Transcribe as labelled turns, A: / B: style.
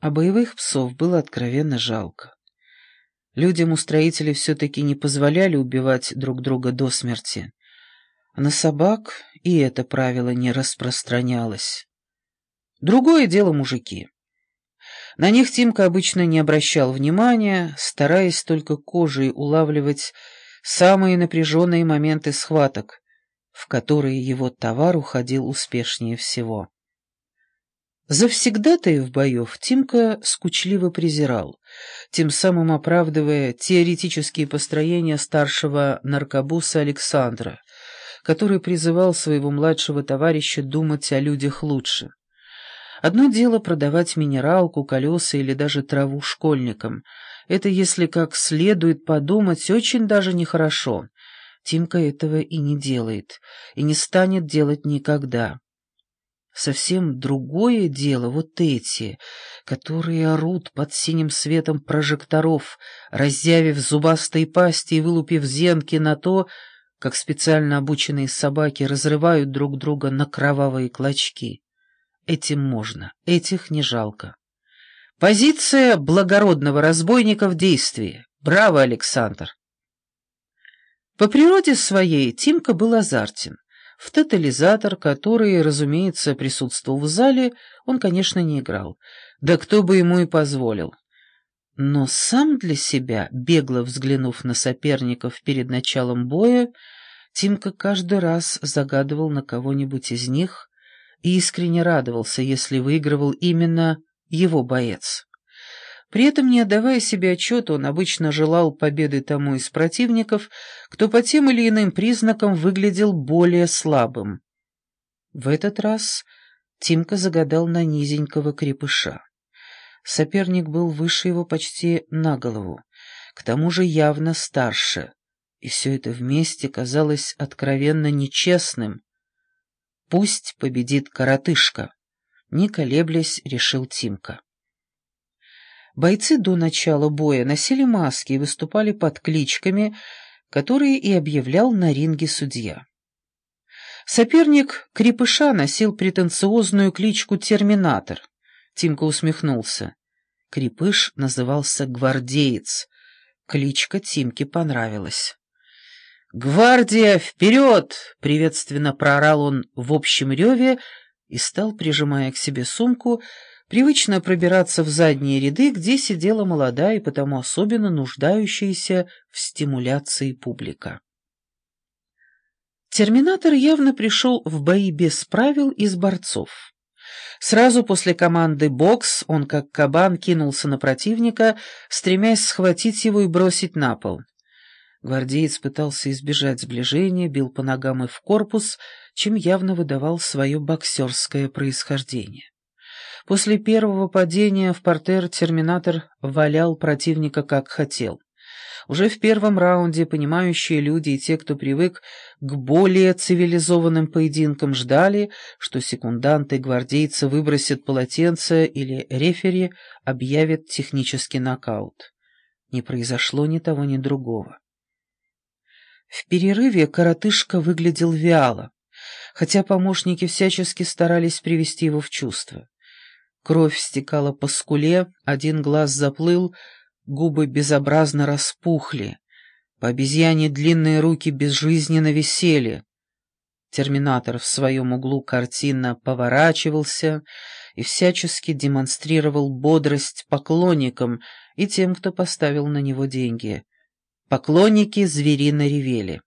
A: А боевых псов было откровенно жалко. Людям-устроители все-таки не позволяли убивать друг друга до смерти. На собак и это правило не распространялось. Другое дело мужики. На них Тимка обычно не обращал внимания, стараясь только кожей улавливать самые напряженные моменты схваток, в которые его товар уходил успешнее всего. Завсегдатаев боев Тимка скучливо презирал, тем самым оправдывая теоретические построения старшего наркобуса Александра, который призывал своего младшего товарища думать о людях лучше. Одно дело продавать минералку, колеса или даже траву школьникам. Это, если как следует подумать, очень даже нехорошо. Тимка этого и не делает, и не станет делать никогда. Совсем другое дело вот эти, которые орут под синим светом прожекторов, разъявив зубастые пасти и вылупив зенки на то, как специально обученные собаки разрывают друг друга на кровавые клочки. Этим можно, этих не жалко. Позиция благородного разбойника в действии. Браво, Александр! По природе своей Тимка был азартен. В тотализатор, который, разумеется, присутствовал в зале, он, конечно, не играл. Да кто бы ему и позволил. Но сам для себя, бегло взглянув на соперников перед началом боя, Тимка каждый раз загадывал на кого-нибудь из них и искренне радовался, если выигрывал именно его боец. При этом, не отдавая себе отчета, он обычно желал победы тому из противников, кто по тем или иным признакам выглядел более слабым. В этот раз Тимка загадал на низенького крепыша. Соперник был выше его почти на голову, к тому же явно старше, и все это вместе казалось откровенно нечестным. «Пусть победит коротышка», — не колеблясь, решил Тимка. Бойцы до начала боя носили маски и выступали под кличками, которые и объявлял на ринге судья. Соперник Крепыша носил претенциозную кличку «Терминатор». Тимка усмехнулся. Крепыш назывался «Гвардеец». Кличка Тимке понравилась. «Гвардия, вперед!» — приветственно проорал он в общем реве и стал, прижимая к себе сумку, привычно пробираться в задние ряды, где сидела молодая и потому особенно нуждающаяся в стимуляции публика. Терминатор явно пришел в бои без правил из борцов. Сразу после команды «бокс» он как кабан кинулся на противника, стремясь схватить его и бросить на пол. Гвардеец пытался избежать сближения, бил по ногам и в корпус, чем явно выдавал свое боксерское происхождение. После первого падения в портер терминатор валял противника как хотел. Уже в первом раунде понимающие люди и те, кто привык к более цивилизованным поединкам, ждали, что секунданты гвардейца выбросят полотенце или рефери объявят технический нокаут. Не произошло ни того, ни другого. В перерыве коротышка выглядел вяло, хотя помощники всячески старались привести его в чувство. Кровь стекала по скуле, один глаз заплыл, губы безобразно распухли. По обезьяне длинные руки безжизненно висели. Терминатор в своем углу картинно поворачивался и всячески демонстрировал бодрость поклонникам и тем, кто поставил на него деньги. Поклонники зверино ревели.